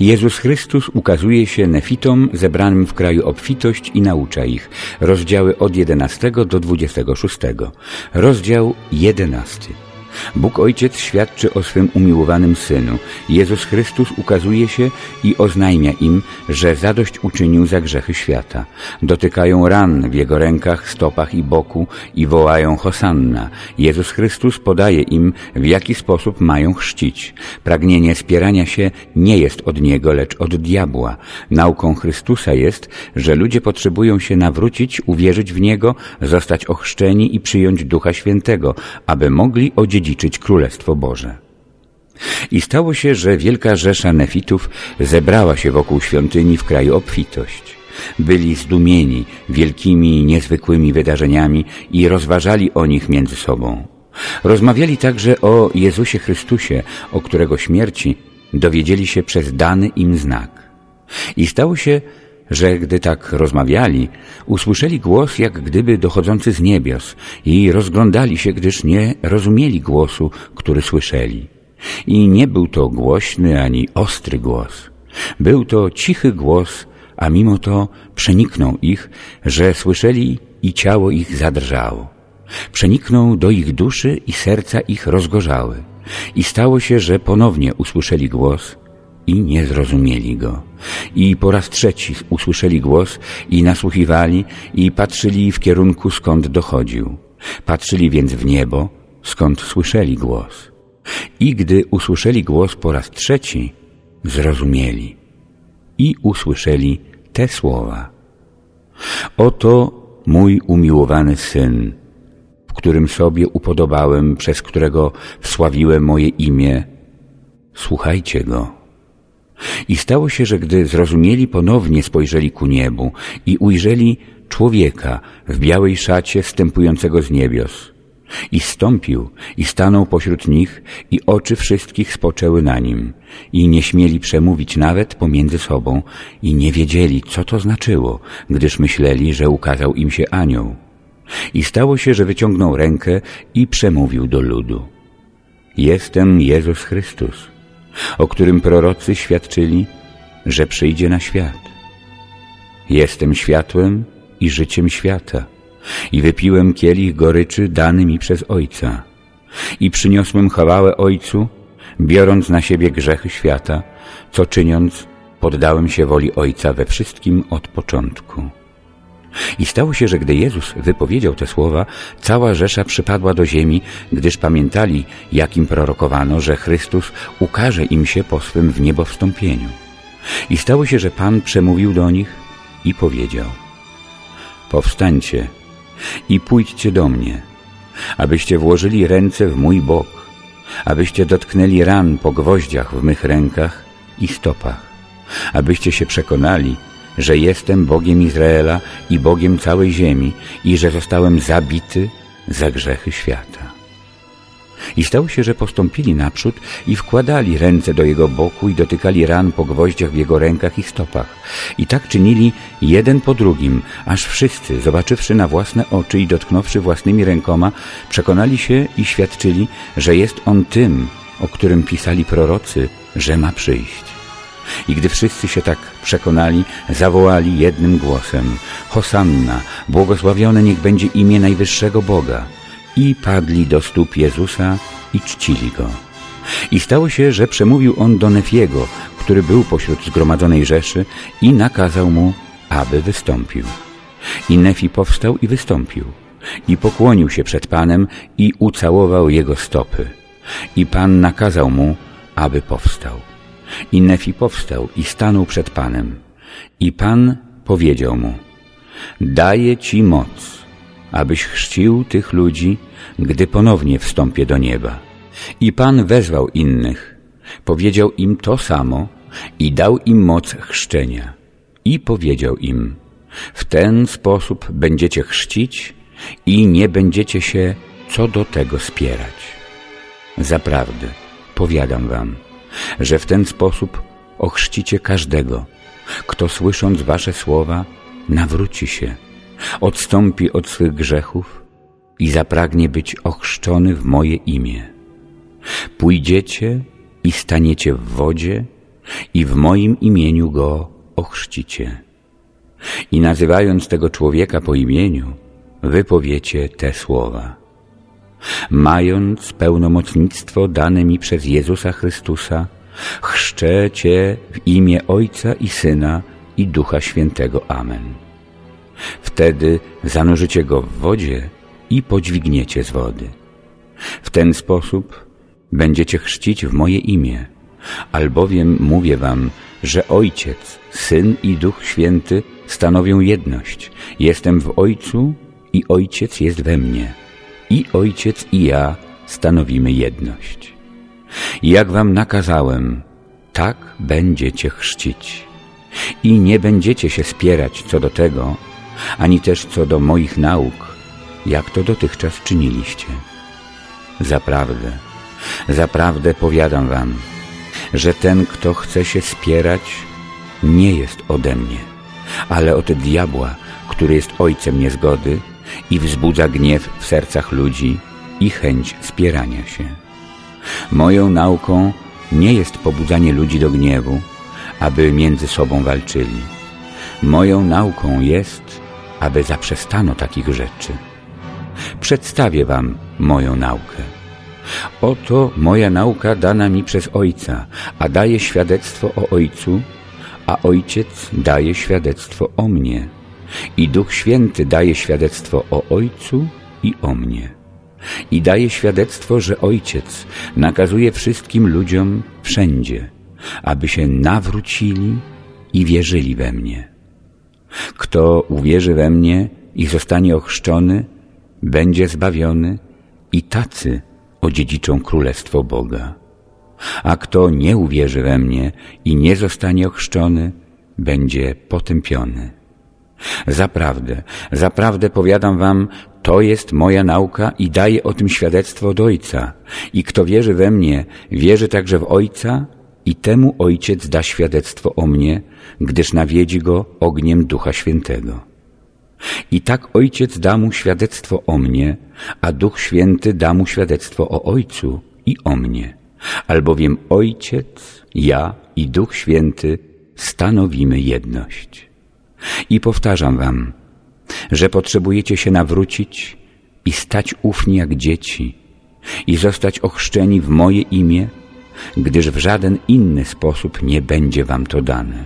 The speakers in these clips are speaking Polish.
Jezus Chrystus ukazuje się nefitom zebranym w kraju obfitość i naucza ich. Rozdziały od 11 do 26. Rozdział 11. Bóg Ojciec świadczy o swym umiłowanym Synu. Jezus Chrystus ukazuje się i oznajmia im, że zadość uczynił za grzechy świata. Dotykają ran w Jego rękach, stopach i boku i wołają Hosanna. Jezus Chrystus podaje im, w jaki sposób mają chrzcić. Pragnienie spierania się nie jest od Niego, lecz od diabła. Nauką Chrystusa jest, że ludzie potrzebują się nawrócić, uwierzyć w Niego, zostać ochrzczeni i przyjąć Ducha Świętego, aby mogli odziedziczyć odziedziczyć Królestwo Boże. I stało się, że wielka rzesza nefitów zebrała się wokół świątyni w kraju obfitość. Byli zdumieni wielkimi, niezwykłymi wydarzeniami i rozważali o nich między sobą. Rozmawiali także o Jezusie Chrystusie, o którego śmierci dowiedzieli się przez dany im znak. I stało się, że gdy tak rozmawiali, usłyszeli głos jak gdyby dochodzący z niebios i rozglądali się, gdyż nie rozumieli głosu, który słyszeli. I nie był to głośny ani ostry głos. Był to cichy głos, a mimo to przeniknął ich, że słyszeli i ciało ich zadrżało. Przeniknął do ich duszy i serca ich rozgorzały. I stało się, że ponownie usłyszeli głos i nie zrozumieli go. I po raz trzeci usłyszeli głos i nasłuchiwali i patrzyli w kierunku, skąd dochodził. Patrzyli więc w niebo, skąd słyszeli głos. I gdy usłyszeli głos po raz trzeci, zrozumieli i usłyszeli te słowa. Oto mój umiłowany Syn, w którym sobie upodobałem, przez którego wsławiłem moje imię. Słuchajcie Go. I stało się, że gdy zrozumieli, ponownie spojrzeli ku niebu i ujrzeli człowieka w białej szacie wstępującego z niebios. I stąpił i stanął pośród nich i oczy wszystkich spoczęły na nim i nie śmieli przemówić nawet pomiędzy sobą i nie wiedzieli, co to znaczyło, gdyż myśleli, że ukazał im się anioł. I stało się, że wyciągnął rękę i przemówił do ludu. Jestem Jezus Chrystus, o którym prorocy świadczyli, że przyjdzie na świat. Jestem światłem i życiem świata i wypiłem kielich goryczy dany mi przez Ojca i przyniosłem chwałę Ojcu, biorąc na siebie grzechy świata, co czyniąc poddałem się woli Ojca we wszystkim od początku. I stało się, że gdy Jezus wypowiedział te słowa, cała Rzesza przypadła do ziemi, gdyż pamiętali, jakim prorokowano, że Chrystus ukaże im się po swym w niebo wstąpieniu. I stało się, że Pan przemówił do nich i powiedział Powstańcie i pójdźcie do mnie, abyście włożyli ręce w mój bok, abyście dotknęli ran po gwoździach w mych rękach i stopach, abyście się przekonali, że jestem Bogiem Izraela i Bogiem całej ziemi i że zostałem zabity za grzechy świata. I stało się, że postąpili naprzód i wkładali ręce do jego boku i dotykali ran po gwoździach w jego rękach i stopach. I tak czynili jeden po drugim, aż wszyscy, zobaczywszy na własne oczy i dotknąwszy własnymi rękoma, przekonali się i świadczyli, że jest on tym, o którym pisali prorocy, że ma przyjść. I gdy wszyscy się tak przekonali, zawołali jednym głosem Hosanna, błogosławione niech będzie imię Najwyższego Boga. I padli do stóp Jezusa i czcili Go. I stało się, że przemówił on do Nefiego, który był pośród zgromadzonej rzeszy i nakazał mu, aby wystąpił. I Nefi powstał i wystąpił. I pokłonił się przed Panem i ucałował jego stopy. I Pan nakazał mu, aby powstał. I Nefi powstał i stanął przed Panem. I Pan powiedział mu, daję Ci moc, abyś chrzcił tych ludzi, gdy ponownie wstąpię do nieba. I Pan wezwał innych, powiedział im to samo i dał im moc chrzczenia. I powiedział im, w ten sposób będziecie chrzcić i nie będziecie się co do tego spierać. Zaprawdę, powiadam wam, że w ten sposób ochrzcicie każdego, kto słysząc wasze słowa nawróci się, odstąpi od swych grzechów i zapragnie być ochrzczony w moje imię. Pójdziecie i staniecie w wodzie i w moim imieniu go ochrzcicie. I nazywając tego człowieka po imieniu, wypowiecie te słowa. Mając pełnomocnictwo dane mi przez Jezusa Chrystusa, chrzczę Cię w imię Ojca i Syna i Ducha Świętego. Amen. Wtedy zanurzycie go w wodzie i podźwigniecie z wody. W ten sposób będziecie chrzcić w moje imię, albowiem mówię wam, że Ojciec, Syn i Duch Święty stanowią jedność. Jestem w Ojcu i Ojciec jest we mnie. I Ojciec i ja stanowimy jedność. Jak wam nakazałem, tak będziecie chrzcić. I nie będziecie się spierać co do tego, ani też co do moich nauk, jak to dotychczas czyniliście. Zaprawdę, zaprawdę powiadam wam, że ten, kto chce się spierać, nie jest ode mnie, ale od diabła, który jest ojcem niezgody i wzbudza gniew w sercach ludzi i chęć spierania się. Moją nauką nie jest pobudzanie ludzi do gniewu, aby między sobą walczyli. Moją nauką jest, aby zaprzestano takich rzeczy. Przedstawię wam moją naukę. Oto moja nauka dana mi przez Ojca, a daje świadectwo o Ojcu, a Ojciec daje świadectwo o mnie. I Duch Święty daje świadectwo o Ojcu i o mnie. I daje świadectwo, że Ojciec nakazuje wszystkim ludziom wszędzie, aby się nawrócili i wierzyli we mnie. Kto uwierzy we mnie i zostanie ochrzczony, będzie zbawiony i tacy odziedziczą Królestwo Boga. A kto nie uwierzy we mnie i nie zostanie ochrzczony, będzie potępiony. Zaprawdę, zaprawdę powiadam wam, to jest moja nauka i daję o tym świadectwo od Ojca. I kto wierzy we mnie, wierzy także w Ojca i temu Ojciec da świadectwo o mnie, gdyż nawiedzi go ogniem Ducha Świętego. I tak Ojciec da mu świadectwo o mnie, a Duch Święty da mu świadectwo o Ojcu i o mnie. Albowiem Ojciec, ja i Duch Święty stanowimy jedność. I powtarzam wam, że potrzebujecie się nawrócić i stać ufni jak dzieci i zostać ochrzczeni w moje imię, gdyż w żaden inny sposób nie będzie wam to dane.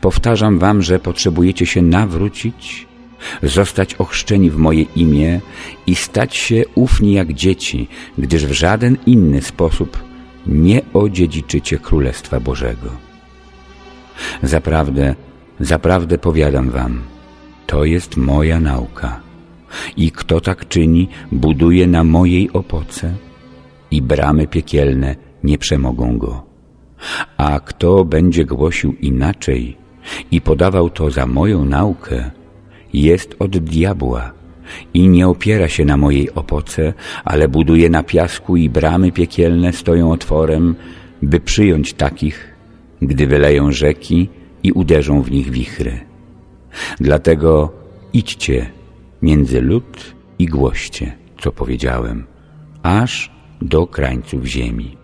Powtarzam wam, że potrzebujecie się nawrócić, zostać ochrzczeni w moje imię i stać się ufni jak dzieci, gdyż w żaden inny sposób nie odziedziczycie Królestwa Bożego. Zaprawdę, zaprawdę powiadam wam, to jest moja nauka. I kto tak czyni, buduje na mojej opoce i bramy piekielne nie przemogą go. A kto będzie głosił inaczej i podawał to za moją naukę, jest od diabła i nie opiera się na mojej opoce, ale buduje na piasku i bramy piekielne stoją otworem, by przyjąć takich, gdy wyleją rzeki i uderzą w nich wichry. Dlatego idźcie między lud i głoście, co powiedziałem, aż do krańców ziemi.